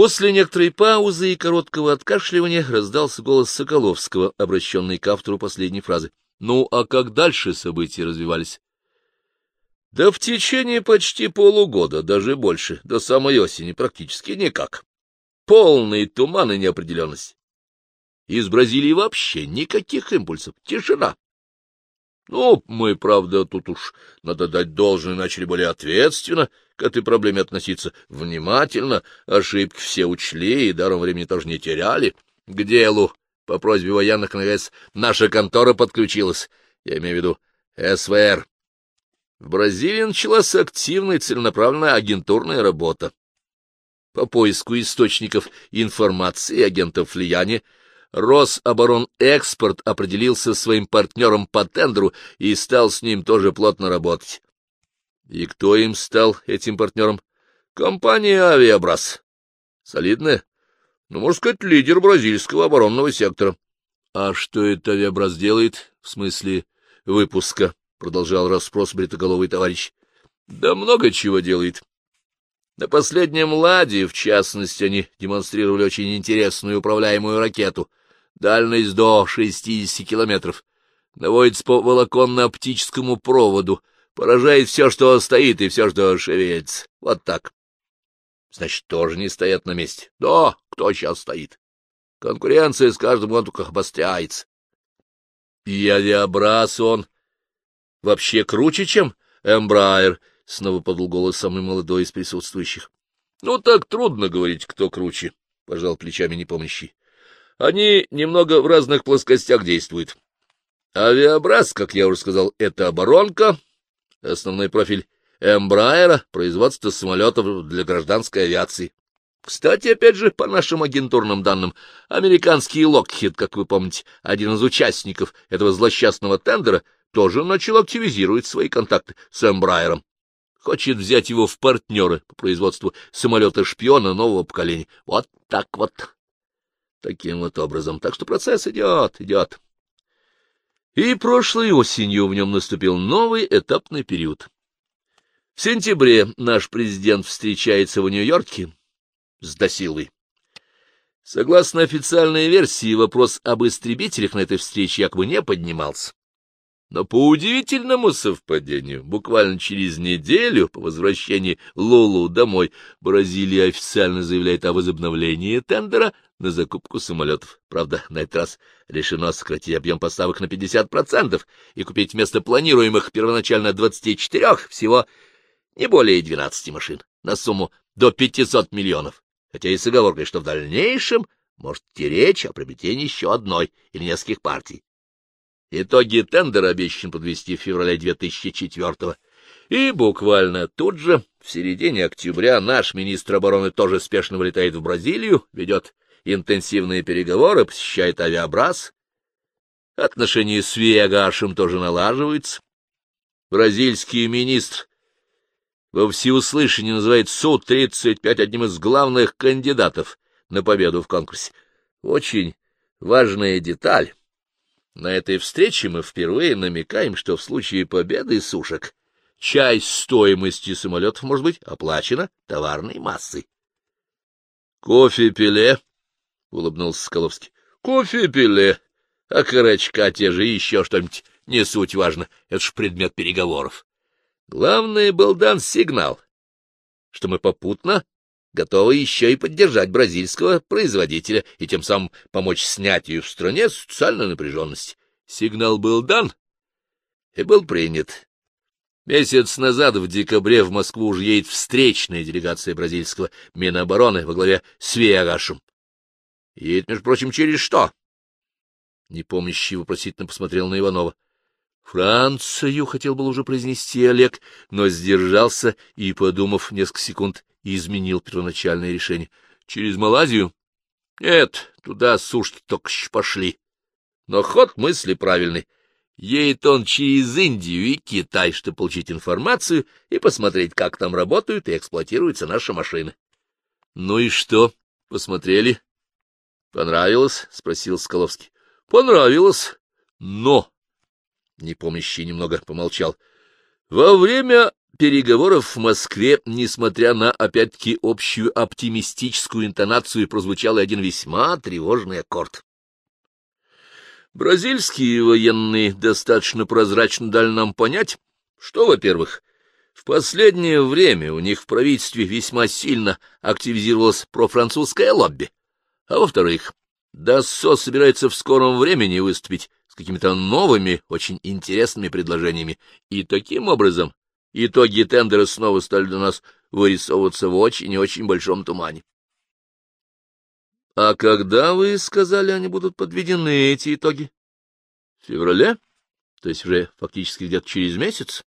После некоторой паузы и короткого откашливания раздался голос Соколовского, обращенный к автору последней фразы. Ну, а как дальше события развивались? Да в течение почти полугода, даже больше, до самой осени практически никак. Полный туман и неопределенность. Из Бразилии вообще никаких импульсов, тишина. Ну, мы, правда, тут уж, надо дать должное, начали более ответственно к этой проблеме относиться, внимательно, ошибки все учли и даром времени тоже не теряли. К делу, по просьбе военных, наконец, наша контора подключилась, я имею в виду СВР. В Бразилии началась активная целенаправленная агентурная работа. По поиску источников информации агентов влияния Рособоронэкспорт определился своим партнером по тендеру и стал с ним тоже плотно работать. И кто им стал этим партнером? Компания «Авиабрас». Солидная? Ну, можно сказать, лидер бразильского оборонного сектора. А что это «Авиабрас» делает? В смысле выпуска? Продолжал расспрос бритоголовый товарищ. Да много чего делает. На последнем ладе, в частности, они демонстрировали очень интересную управляемую ракету — дальность до 60 километров, наводится по волоконно-оптическому проводу, поражает все, что стоит, и все, что шевелится. Вот так. Значит, тоже не стоят на месте. Да, кто сейчас стоит? Конкуренция с каждым годом только обостряется. И авиабрас он вообще круче, чем Эмбрайер, — снова подал голос самый молодой из присутствующих. — Ну, так трудно говорить, кто круче, — пожал плечами непомнящий. Они немного в разных плоскостях действуют. Авиабраз, как я уже сказал, это оборонка, основной профиль Эмбрайера, производство самолетов для гражданской авиации. Кстати, опять же, по нашим агентурным данным, американский Локхед, как вы помните, один из участников этого злосчастного тендера, тоже начал активизировать свои контакты с Эмбрайером. Хочет взять его в партнеры по производству самолета-шпиона нового поколения. Вот так вот. Таким вот образом. Так что процесс идет, идет. И прошлой осенью в нем наступил новый этапный период. В сентябре наш президент встречается в Нью-Йорке с Досилой. Согласно официальной версии, вопрос об истребителях на этой встрече якобы не поднимался. Но по удивительному совпадению, буквально через неделю по возвращении Лолу домой, Бразилия официально заявляет о возобновлении тендера на закупку самолетов. Правда, на этот раз решено сократить объем поставок на 50% и купить вместо планируемых первоначально 24 всего не более 12 машин на сумму до 500 миллионов, хотя и с оговоркой, что в дальнейшем может идти речь о приобретении еще одной или нескольких партий. Итоги тендера обещан подвести в феврале 2004 И буквально тут же, в середине октября, наш министр обороны тоже спешно вылетает в Бразилию, ведет интенсивные переговоры, посещает авиабраз. Отношения с Виагашем тоже налаживаются. Бразильский министр во всеуслышание называет Су-35 одним из главных кандидатов на победу в конкурсе. Очень важная деталь. На этой встрече мы впервые намекаем, что в случае победы сушек часть стоимости самолетов может быть оплачена товарной массой. — Кофе-пиле? — улыбнулся Скаловский. — Кофе-пиле, а карачка те же еще что-нибудь, не суть важно, это ж предмет переговоров. Главное был дан сигнал, что мы попутно готовы еще и поддержать бразильского производителя и тем самым помочь снятию в стране социальной напряженности. Сигнал был дан и был принят. Месяц назад, в декабре, в Москву уже едет встречная делегация бразильского Минобороны во главе с Виагашем. Едет, между прочим, через что? Непомнящий вопросительно посмотрел на Иванова. Францию хотел был уже произнести Олег, но сдержался и, подумав несколько секунд, изменил первоначальное решение. Через Малайзию? Нет, туда сушки только пошли. Но ход мысли правильный. Едет он через Индию и Китай, чтобы получить информацию и посмотреть, как там работают и эксплуатируются наши машины. — Ну и что? Посмотрели? — Понравилось? — спросил Скаловский. — Понравилось. Но... Непомнящий немного помолчал. — Во время переговоров в Москве, несмотря на, опять-таки, общую оптимистическую интонацию, прозвучал один весьма тревожный аккорд. Бразильские военные достаточно прозрачно дали нам понять, что, во-первых, в последнее время у них в правительстве весьма сильно активизировалось профранцузское лобби, а во-вторых, Дассо собирается в скором времени выступить с какими-то новыми, очень интересными предложениями, и таким образом итоги тендера снова стали для нас вырисовываться в очень и очень большом тумане. — А когда, вы сказали, они будут подведены, эти итоги? — В феврале? То есть уже фактически где-то через месяц?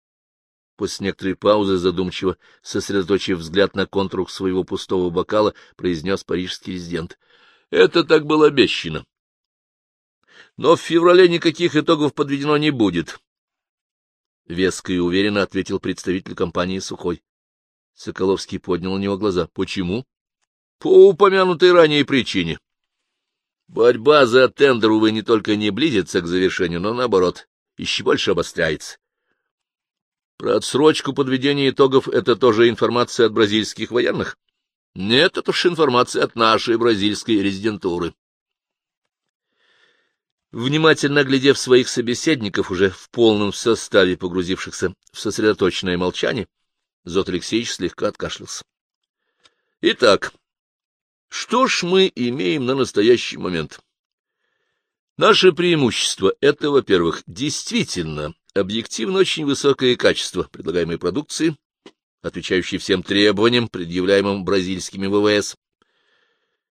После некоторой паузы, задумчиво, сосредоточив взгляд на контур своего пустого бокала, произнес парижский резидент. — Это так было обещано. Но в феврале никаких итогов подведено не будет. Веско и уверенно ответил представитель компании Сухой. Соколовский поднял на него глаза. — Почему? — По упомянутой ранее причине. Борьба за тендер, увы, не только не близится к завершению, но, наоборот, еще больше обостряется. Про отсрочку подведения итогов — это тоже информация от бразильских военных? Нет, это уж информация от нашей бразильской резидентуры. Внимательно глядев своих собеседников, уже в полном составе погрузившихся в сосредоточенное молчание, Зот Алексеевич слегка откашлялся. Итак, что ж мы имеем на настоящий момент? Наше преимущество — это, во-первых, действительно объективно очень высокое качество предлагаемой продукции, отвечающей всем требованиям, предъявляемым бразильскими ВВС.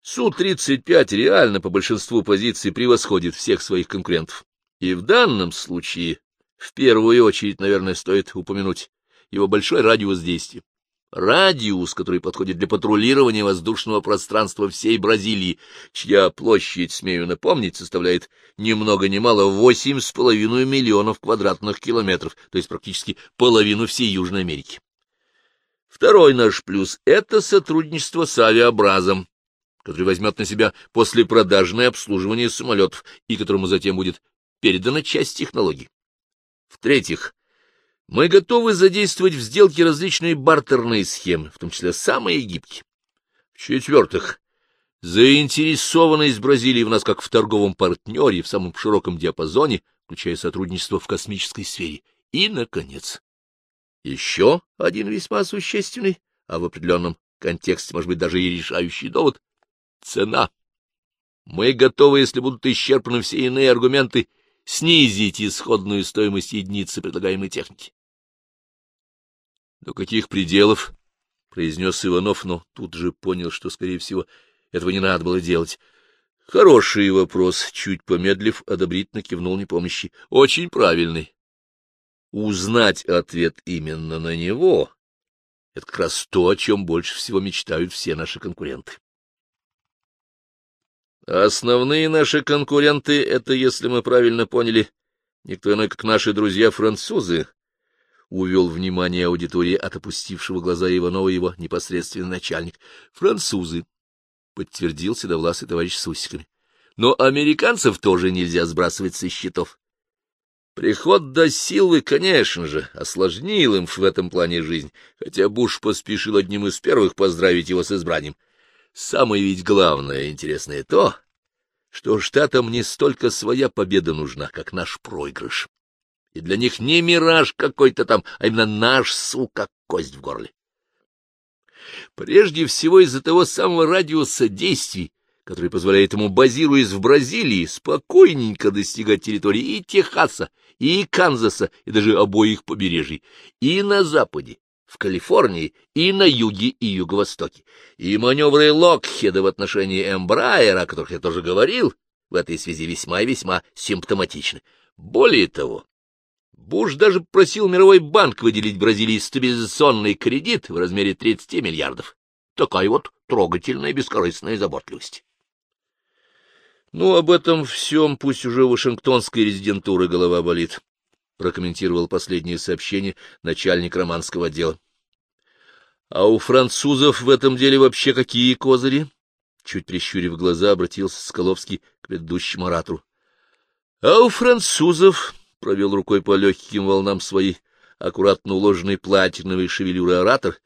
Су-35 реально по большинству позиций превосходит всех своих конкурентов. И в данном случае, в первую очередь, наверное, стоит упомянуть его большой радиус действия. Радиус, который подходит для патрулирования воздушного пространства всей Бразилии, чья площадь, смею напомнить, составляет ни много ни мало восемь с половиной миллионов квадратных километров, то есть практически половину всей Южной Америки. Второй наш плюс — это сотрудничество с авиабразом, который возьмет на себя послепродажное обслуживание самолетов и которому затем будет передана часть технологий. В-третьих, мы готовы задействовать в сделке различные бартерные схемы, в том числе самые гибкие. В-четвертых, заинтересованность Бразилии в нас как в торговом партнере в самом широком диапазоне, включая сотрудничество в космической сфере. И, наконец, еще один весьма существенный, а в определенном контексте, может быть, даже и решающий довод — цена. Мы готовы, если будут исчерпаны все иные аргументы, снизить исходную стоимость единицы предлагаемой техники. — До каких пределов? — произнес Иванов, но тут же понял, что, скорее всего, этого не надо было делать. — Хороший вопрос, — чуть помедлив, одобрительно кивнул непомощи. — Очень правильный. Узнать ответ именно на него — это как раз то, о чем больше всего мечтают все наши конкуренты. Основные наши конкуренты — это, если мы правильно поняли, никто иной, как наши друзья-французы, увел внимание аудитории от опустившего глаза Иванова его непосредственный начальник. Французы, — подтвердил седовласый товарищ с. Но американцев тоже нельзя сбрасывать со счетов. Приход до силы, конечно же, осложнил им в этом плане жизнь, хотя Буш поспешил одним из первых поздравить его с избранием. Самое ведь главное интересное то, что штатам не столько своя победа нужна, как наш проигрыш и для них не мираж какой-то там, а именно наш, сука, кость в горле. Прежде всего из-за того самого радиуса действий, который позволяет ему, базируясь в Бразилии, спокойненько достигать территории и Техаса, и Канзаса, и даже обоих побережий, и на западе, в Калифорнии, и на юге и юго-востоке, и маневры Локхеда в отношении Эмбрайера, о которых я тоже говорил, в этой связи весьма и весьма симптоматичны. Более того, Буш даже просил Мировой банк выделить Бразилии стабилизационный кредит в размере 30 миллиардов. Такая вот трогательная бескорыстная заботливость. Ну, об этом всем пусть уже Вашингтонской резидентуры голова болит, прокомментировал последнее сообщение начальник романского отдела. А у французов в этом деле вообще какие козыри? Чуть прищурив глаза, обратился Скаловский к предыдущему оратору. — А у французов провел рукой по легким волнам своей аккуратно уложенный платиновой шевелюрой оратор,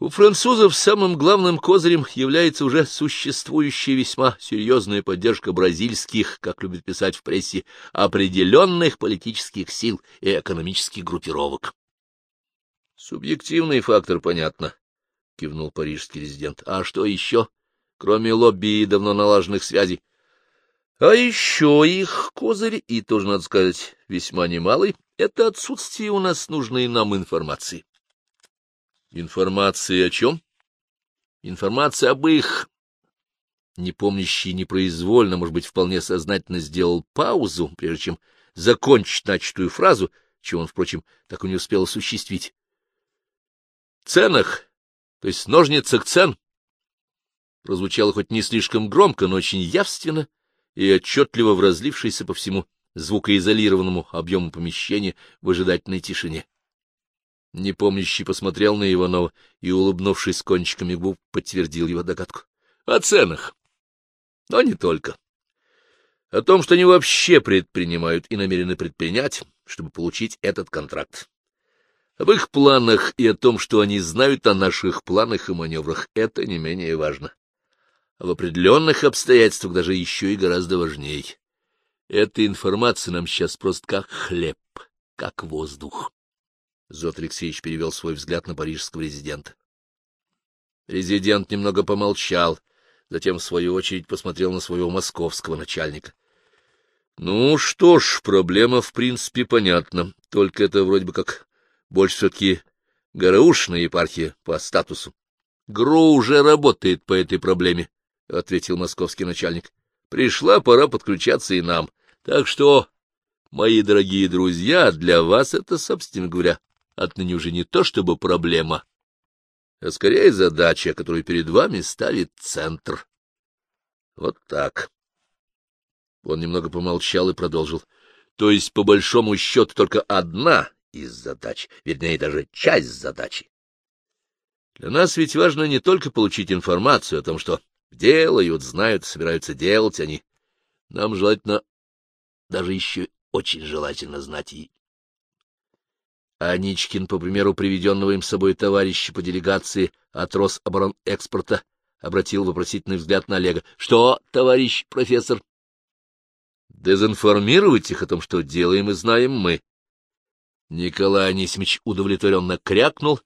у французов самым главным козырем является уже существующая весьма серьезная поддержка бразильских, как любят писать в прессе, определенных политических сил и экономических группировок. Субъективный фактор, понятно, — кивнул парижский резидент. А что еще, кроме лобби и давно налаженных связей? А еще их козырь, и тоже, надо сказать, весьма немалый, — это отсутствие у нас нужной нам информации. Информация о чем? Информация об их... Непомнящий непроизвольно, может быть, вполне сознательно сделал паузу, прежде чем закончить начатую фразу, чего он, впрочем, так и не успел осуществить. Ценах, то есть ножницах цен, прозвучало хоть не слишком громко, но очень явственно и отчетливо в разлившейся по всему звукоизолированному объему помещения в ожидательной тишине. Непомнящий посмотрел на Иванова и, улыбнувшись кончиками губ, подтвердил его догадку. — О ценах. Но не только. О том, что они вообще предпринимают и намерены предпринять, чтобы получить этот контракт. Об их планах и о том, что они знают о наших планах и маневрах, это не менее важно. А в определенных обстоятельствах даже еще и гораздо важнее. Эта информация нам сейчас просто как хлеб, как воздух. Зот Алексеевич перевел свой взгляд на парижского резидента. Резидент немного помолчал, затем, в свою очередь, посмотрел на своего московского начальника. — Ну что ж, проблема, в принципе, понятна, только это вроде бы как больше все-таки ГРУшная епархия по статусу. — ГРУ уже работает по этой проблеме, — ответил московский начальник. — Пришла пора подключаться и нам. Так что, мои дорогие друзья, для вас это, собственно говоря, отныне уже не то чтобы проблема, а скорее задача, которую перед вами ставит центр. Вот так. Он немного помолчал и продолжил. То есть, по большому счету, только одна из задач, вернее, даже часть задачи. Для нас ведь важно не только получить информацию о том, что делают, знают, собираются делать они. Нам желательно, даже еще очень желательно знать и а Ничкин, по примеру приведенного им с собой товарища по делегации от Рособоронэкспорта, обратил вопросительный взгляд на Олега. — Что, товарищ профессор? — Дезинформировать их о том, что делаем и знаем мы. Николай Анисимович удовлетворенно крякнул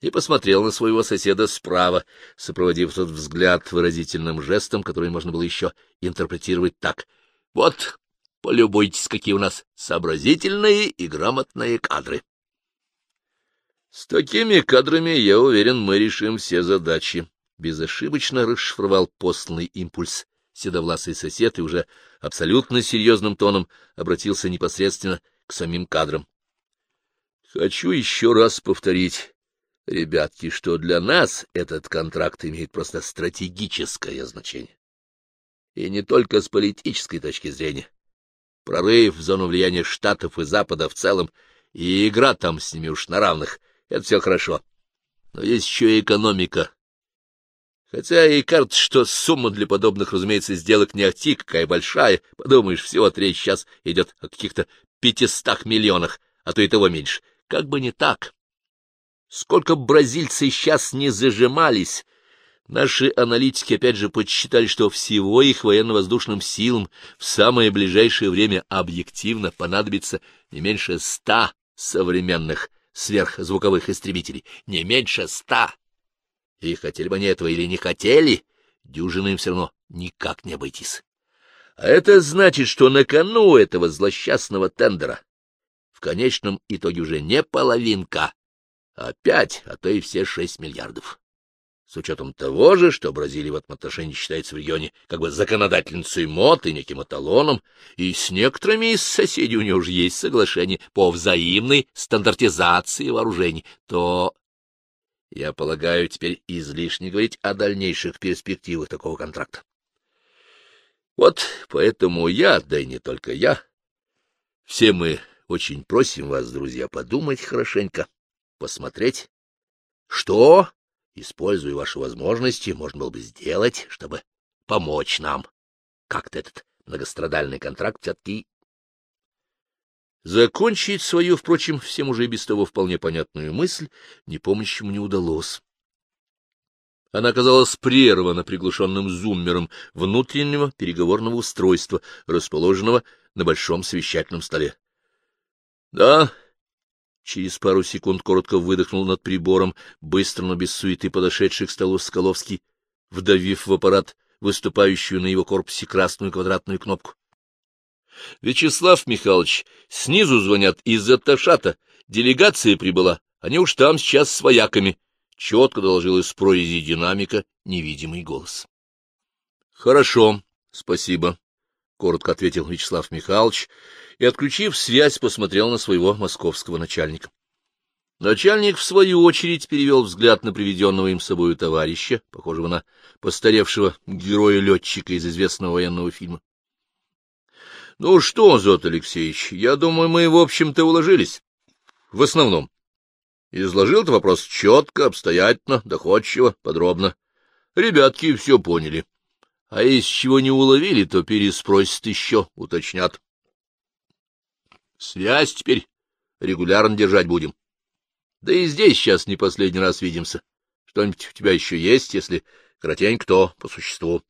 и посмотрел на своего соседа справа, сопроводив тот взгляд выразительным жестом, который можно было еще интерпретировать так. — Вот, полюбуйтесь, какие у нас сообразительные и грамотные кадры. С такими кадрами, я уверен, мы решим все задачи. Безошибочно расшифровал посланный импульс седовласый сосед и уже абсолютно серьезным тоном обратился непосредственно к самим кадрам. Хочу еще раз повторить, ребятки, что для нас этот контракт имеет просто стратегическое значение. И не только с политической точки зрения. Прорыв в зону влияния Штатов и Запада в целом, и игра там с ними уж на равных — это все хорошо. Но есть еще и экономика. Хотя и кажется, что сумма для подобных, разумеется, сделок не ахти какая большая. Подумаешь, всего речь сейчас идет о каких-то пятистах миллионах, а то и того меньше. Как бы не так. Сколько бразильцы сейчас не зажимались, Наши аналитики опять же подсчитали, что всего их военно-воздушным силам в самое ближайшее время объективно понадобится не меньше ста современных сверхзвуковых истребителей, не меньше ста. И хотели бы они этого или не хотели, дюжины им все равно никак не обойтись. А это значит, что на кону этого злосчастного тендера в конечном итоге уже не половинка, а пять, а то и все шесть миллиардов с учетом того же, что Бразилия в этом отношении считается в регионе как бы законодательницей МОД и неким эталоном, и с некоторыми из соседей у нее уже есть соглашение по взаимной стандартизации вооружений, то, я полагаю, теперь излишне говорить о дальнейших перспективах такого контракта. Вот поэтому я, да и не только я, все мы очень просим вас, друзья, подумать хорошенько, посмотреть, что используя ваши возможности, можно было бы сделать, чтобы помочь нам. Как-то этот многострадальный контракт все-таки Закончить свою, впрочем, всем уже и без того вполне понятную мысль непомнящему не удалось. Она оказалась прервана приглушенным зуммером внутреннего переговорного устройства, расположенного на большом совещательном столе. — Да, — через пару секунд коротко выдохнул над прибором, быстро, но без суеты подошедший к столу Скаловский, вдавив в аппарат выступающую на его корпусе красную квадратную кнопку. — Вячеслав Михайлович, снизу звонят из-за Ташата. Делегация прибыла. Они уж там сейчас с вояками. Четко доложил из прорези динамика невидимый голос. — Хорошо, спасибо, — коротко ответил Вячеслав Михайлович и, отключив связь, посмотрел на своего московского начальника. Начальник, в свою очередь, перевел взгляд на приведенного им собою товарища, похожего на постаревшего героя-летчика из известного военного фильма. — Ну что, Зот Алексеевич, я думаю, мы, в общем-то, уложились. В основном. Изложил этот вопрос четко, обстоятельно, доходчиво, подробно. Ребятки все поняли. А если чего не уловили, то переспросят еще, уточнят. Связь теперь регулярно держать будем. Да и здесь сейчас не последний раз видимся. Что-нибудь у тебя еще есть, если коротенько, то по существу.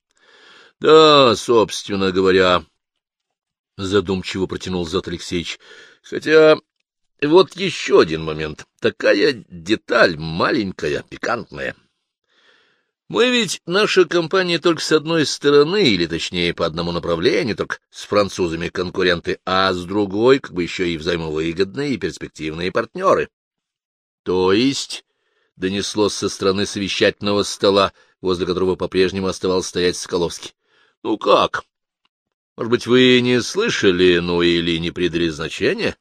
— Да, собственно говоря, — задумчиво протянул Зот Алексеевич. — Хотя вот еще один момент. Такая деталь маленькая, пикантная. Мы ведь, наша компания только с одной стороны, или точнее по одному направлению, только с французами конкуренты, а с другой как бы еще и взаимовыгодные и перспективные партнеры. То есть, донеслось со стороны совещательного стола, возле которого по-прежнему оставался стоять Соколовский. Ну как? Может быть, вы не слышали, ну или не придали значения?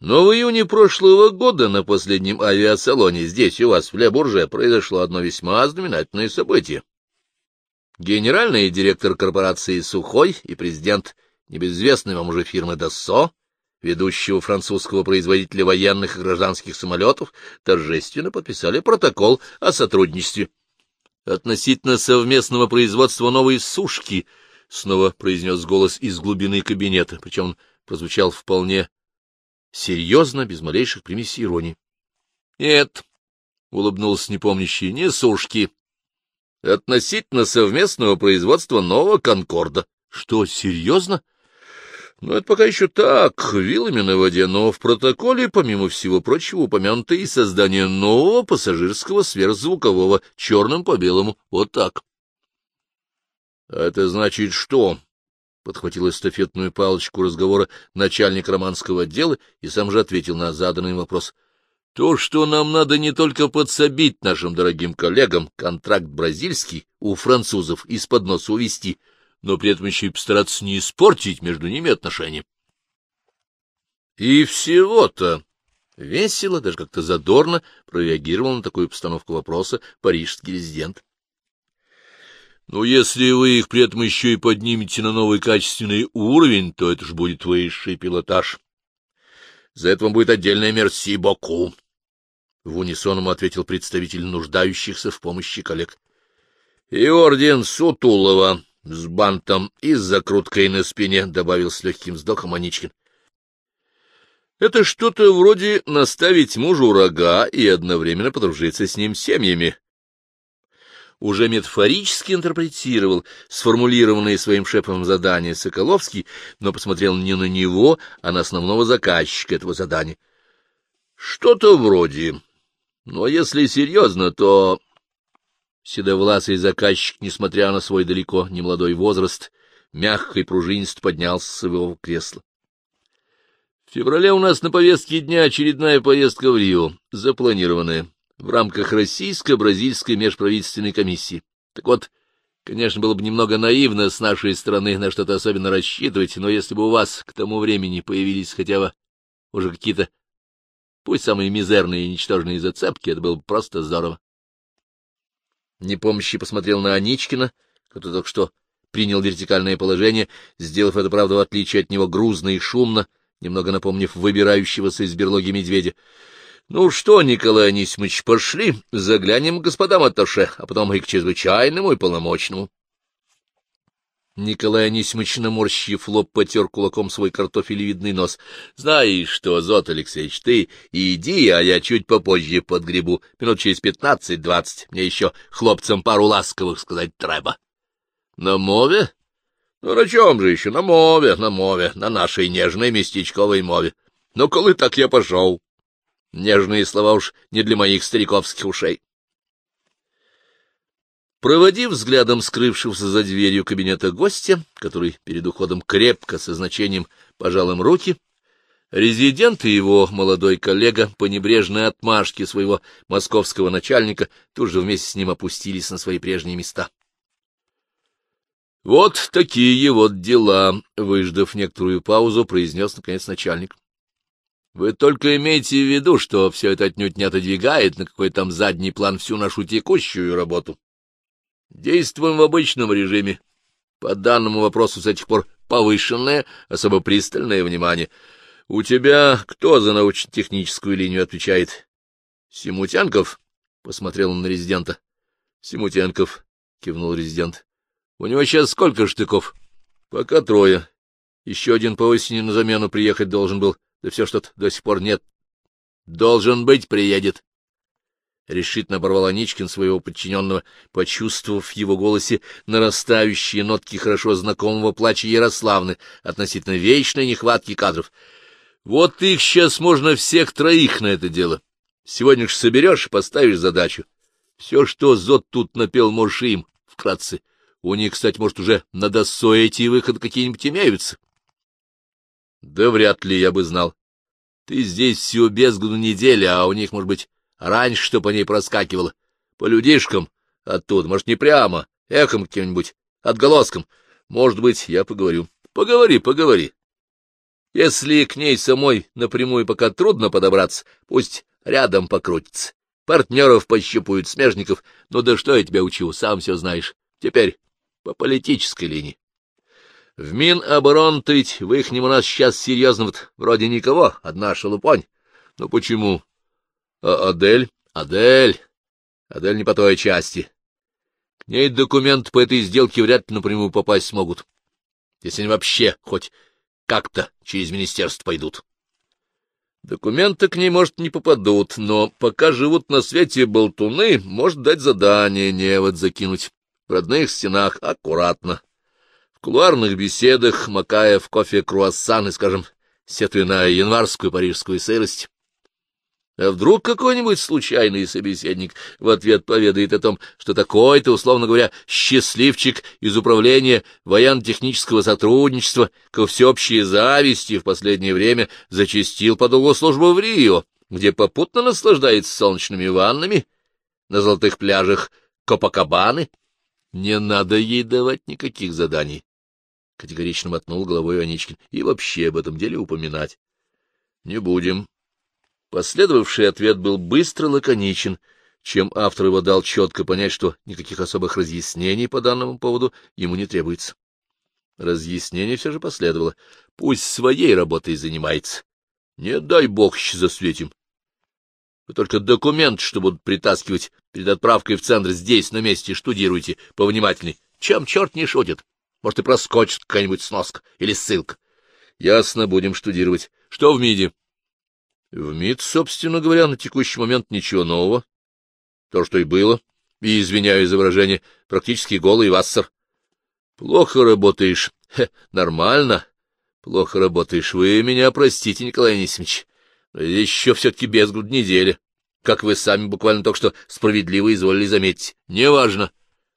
Но в июне прошлого года на последнем авиасалоне здесь у вас, в Ле-Бурже, произошло одно весьма знаменательное событие. Генеральный директор корпорации «Сухой» и президент небезызвестной вам уже фирмы «Доссо», ведущего французского производителя военных и гражданских самолетов, торжественно подписали протокол о сотрудничестве. Относительно совместного производства новой сушки —— снова произнес голос из глубины кабинета, причем он прозвучал вполне серьезно, без малейших примесей иронии. — Нет, — улыбнулся непомнящий, — не сушки. Относительно совместного производства нового «Конкорда». — Что, серьезно? — Ну, это пока еще так, вилами на воде, но в протоколе, помимо всего прочего, упомянуто и создание нового пассажирского сверхзвукового черным по белому. Вот так. — А это значит что? — подхватил эстафетную палочку разговора начальник романского отдела и сам же ответил на заданный вопрос. — То, что нам надо не только подсобить нашим дорогим коллегам контракт бразильский у французов из-под носа увести, но при этом еще и постараться не испортить между ними отношения. И всего-то весело, даже как-то задорно прореагировал на такую постановку вопроса парижский резидент. Но если вы их при этом еще и поднимете на новый качественный уровень, то это ж будет высший пилотаж. За это вам будет отдельная мерси боку. В унисон ему ответил представитель нуждающихся в помощи коллег. И орден Сутулова с бантом и с закруткой на спине, — добавил с легким вздохом Аничкин. Это что-то вроде наставить мужу рога и одновременно подружиться с ним семьями, уже метафорически интерпретировал сформулированные своим шефом задания Соколовский, но посмотрел не на него, а на основного заказчика этого задания. Что-то вроде. Но если серьезно, то... Седовласый заказчик, несмотря на свой далеко немолодой возраст, мягко и пружинисто поднялся с своего кресла. В феврале у нас на повестке дня очередная поездка в Рио, запланированная в рамках Российско-Бразильской межправительственной комиссии. Так вот, конечно, было бы немного наивно с нашей стороны на что-то особенно рассчитывать, но если бы у вас к тому времени появились хотя бы уже какие-то, пусть самые мизерные и ничтожные зацепки, это было бы просто здорово. Непомощи посмотрел на Аничкина, который только что принял вертикальное положение, сделав это, правда, в отличие от него грузно и шумно, немного напомнив выбирающегося из берлоги медведя. — Ну что, Николай Анисимович, пошли, заглянем к господам Атташе, а потом и к чрезвычайному и полномочному. Николай Анисимович, наморщив лоб, потер кулаком свой картофелевидный нос. — Знаешь что, Зот Алексеевич, ты иди, а я чуть попозже подгребу, минут через пятнадцать-двадцать. Мне еще хлопцам пару ласковых сказать треба. — На мове? Ну, на чем же еще? На мове, на мове, на нашей нежной местечковой мове. Ну, коли так я пошел. Нежные слова уж не для моих стариковских ушей. Проводив взглядом скрывшегося за дверью кабинета гостя, который перед уходом крепко со значением пожал им руки, резидент и его молодой коллега по небрежной отмашке своего московского начальника тут же вместе с ним опустились на свои прежние места. Вот такие вот дела, выждав некоторую паузу, произнес наконец начальник. Вы только имейте в виду, что все это отнюдь не отодвигает на какой там задний план всю нашу текущую работу. Действуем в обычном режиме. По данному вопросу с этих пор повышенное, особо пристальное внимание. У тебя кто за научно-техническую линию отвечает? Симутянков? — посмотрел он на резидента. — Симутянков, — кивнул резидент. — У него сейчас сколько штыков? — Пока трое. Еще один по осени на замену приехать должен был, да все что-то до сих пор нет. — Должен быть, приедет. — решительно оборвал Аничкин своего подчиненного, почувствовав в его голосе нарастающие нотки хорошо знакомого плача Ярославны относительно вечной нехватки кадров. — Вот их сейчас можно всех троих на это дело. Сегодня ж соберешь, поставишь задачу. Все, что Зод тут напел, можешь им, вкратце. У них, кстати, может, уже на досо эти выходы какие-нибудь имеются. — Да вряд ли я бы знал. Ты здесь всю без году недели, а у них, может быть, Раньше что по ней проскакивало. По людишкам оттуда, может, не прямо, эхом каким-нибудь, отголоском. Может быть, я поговорю. Поговори, поговори. Если к ней самой напрямую пока трудно подобраться, пусть рядом покрутится. Партнеров пощупают, смежников. Ну да что я тебя учу, сам все знаешь. Теперь по политической линии. В Миноборон-то ведь в ихнем у нас сейчас серьезно вот вроде никого, одна шелупонь. Ну почему? А Адель? Адель. Адель не по той части. К ней документы по этой сделке вряд ли напрямую попасть смогут, если они вообще хоть как-то через министерство пойдут. Документы к ней, может, не попадут, но пока живут на свете болтуны, может дать задание невод закинуть. В родных стенах аккуратно. В кулуарных беседах, макая в кофе круассаны, скажем, сетуя на январскую парижскую сырость, а вдруг какой-нибудь случайный собеседник в ответ поведает о том, что такой-то, условно говоря, счастливчик из управления военно-технического сотрудничества ко всеобщей зависти в последнее время зачастил по долгу службу в Рио, где попутно наслаждается солнечными ваннами на золотых пляжах Копакабаны? Не надо ей давать никаких заданий. Категорично мотнул головой Аничкин. И вообще об этом деле упоминать. Не будем, Последовавший ответ был быстро лаконичен, чем автор его дал четко понять, что никаких особых разъяснений по данному поводу ему не требуется. Разъяснение все же последовало. Пусть своей работой занимается. Не дай бог засветим. Вы только документ, что будут притаскивать перед отправкой в центр здесь, на месте, штудируйте повнимательней. Чем черт не шутит? Может, и проскочит какая-нибудь сноска или ссылка. Ясно, будем штудировать. Что в МИДе? В МИД, собственно говоря, на текущий момент ничего нового. То, что и было, и, извиняюсь за выражение, практически голый вассер. Плохо работаешь. Хе, нормально. Плохо работаешь. Вы меня простите, Николай Анисимович. Но еще все-таки без груд недели. Как вы сами буквально только что справедливо изволили заметить. Неважно.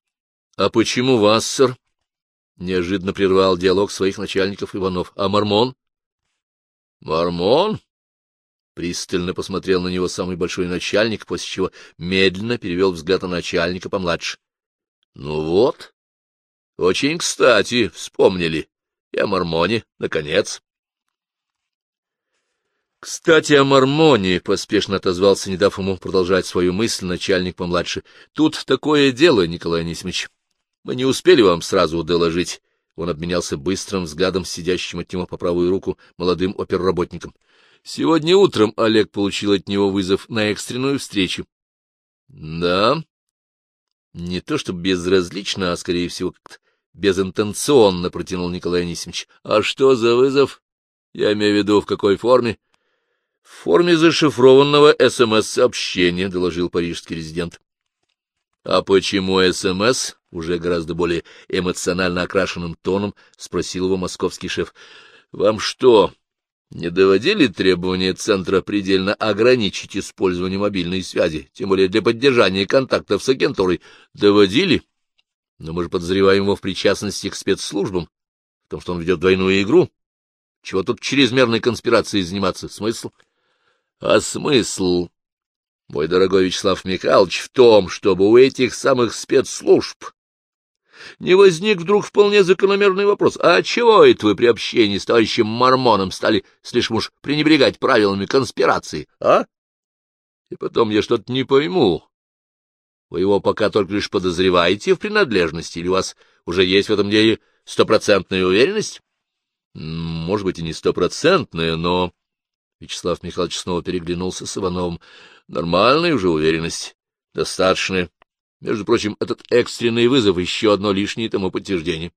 — А почему вассер? — неожиданно прервал диалог своих начальников Иванов. — А Мормон? — Мормон? Пристально посмотрел на него самый большой начальник, после чего медленно перевел взгляд на начальника помладше. — Ну вот. Очень кстати, вспомнили. И о Мормоне, наконец. — Кстати, о Мормоне, — поспешно отозвался, не дав ему продолжать свою мысль, начальник помладше. — Тут такое дело, Николай Анисимович. Мы не успели вам сразу доложить. Он обменялся быстрым взглядом сидящим от него по правую руку молодым оперработником. — Сегодня утром Олег получил от него вызов на экстренную встречу. — Да. Не то чтобы безразлично, а, скорее всего, как-то безинтенционно протянул Николай Анисимович. — А что за вызов? Я имею в виду, в какой форме? — В форме зашифрованного СМС-сообщения, — доложил парижский резидент. — А почему СМС? — уже гораздо более эмоционально окрашенным тоном спросил его московский шеф. — Вам что, не доводили требования Центра предельно ограничить использование мобильной связи, тем более для поддержания контактов с агентурой? Доводили? Но мы же подозреваем его в причастности к спецслужбам, в том, что он ведет двойную игру. Чего тут чрезмерной конспирацией заниматься? Смысл? А смысл, мой дорогой Вячеслав Михайлович, в том, чтобы у этих самых спецслужб не возник вдруг вполне закономерный вопрос, а чего это вы при общении с товарищем Мормоном стали слишком уж пренебрегать правилами конспирации, а? И потом я что-то не пойму. Вы его пока только лишь подозреваете в принадлежности, или у вас уже есть в этом деле стопроцентная уверенность? Может быть, и не стопроцентная, но... Вячеслав Михайлович снова переглянулся с Ивановым. Нормальная уже уверенность, достаточная. Между прочим, этот экстренный вызов — еще одно лишнее тому подтверждение.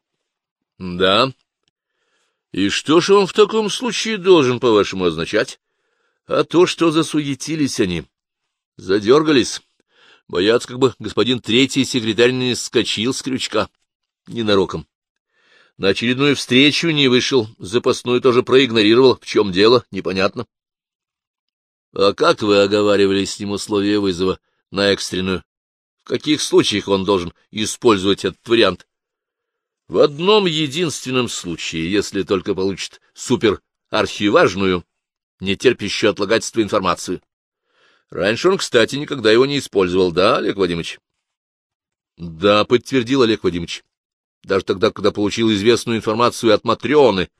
— Да. И что же он в таком случае должен, по-вашему, означать? А то, что засуетились они, задергались, боятся, как бы господин третий секретарь не скочил с крючка ненароком. На очередную встречу не вышел, запасную тоже проигнорировал. В чем дело, непонятно. — А как вы оговаривали с ним условия вызова на экстренную? В каких случаях он должен использовать этот вариант? В одном единственном случае, если только получит суперархиважную, не терпящую отлагательства информацию. Раньше он, кстати, никогда его не использовал, да, Олег Вадимович? — Да, — подтвердил Олег Вадимович. Даже тогда, когда получил известную информацию от Матрёны.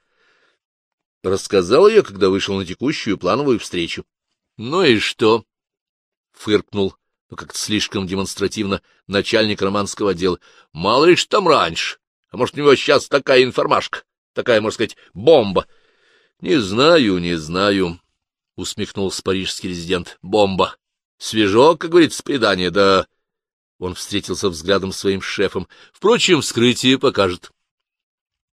Рассказал ее, когда вышел на текущую плановую встречу. — Ну и что? — фыркнул но как-то слишком демонстративно начальник романского отдела. Мало ли что там раньше. А может, у него сейчас такая информашка, такая, можно сказать, бомба. — Не знаю, не знаю, — усмехнулся парижский резидент. — Бомба. Свежо, как говорится, предание, да... Он встретился взглядом своим шефом. Впрочем, вскрытие покажет.